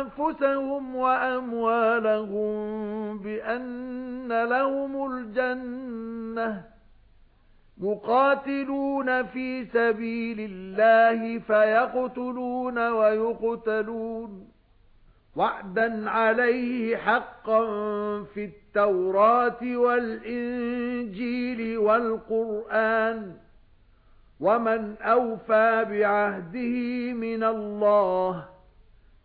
أَنفُسَهُمْ وَأَمْوَالَهُمْ بِأَنَّ لَهُمُ الْجَنَّةَ يُقَاتِلُونَ فِي سَبِيلِ اللَّهِ فَيَقْتُلُونَ وَيُقْتَلُونَ وَعْدًا عَلَيْهِ حَقًّا فِي التَّوْرَاةِ وَالْإِنْجِيلِ وَالْقُرْآنِ وَمَنْ أَوْفَى بِعَهْدِهِ مِنَ اللَّهِ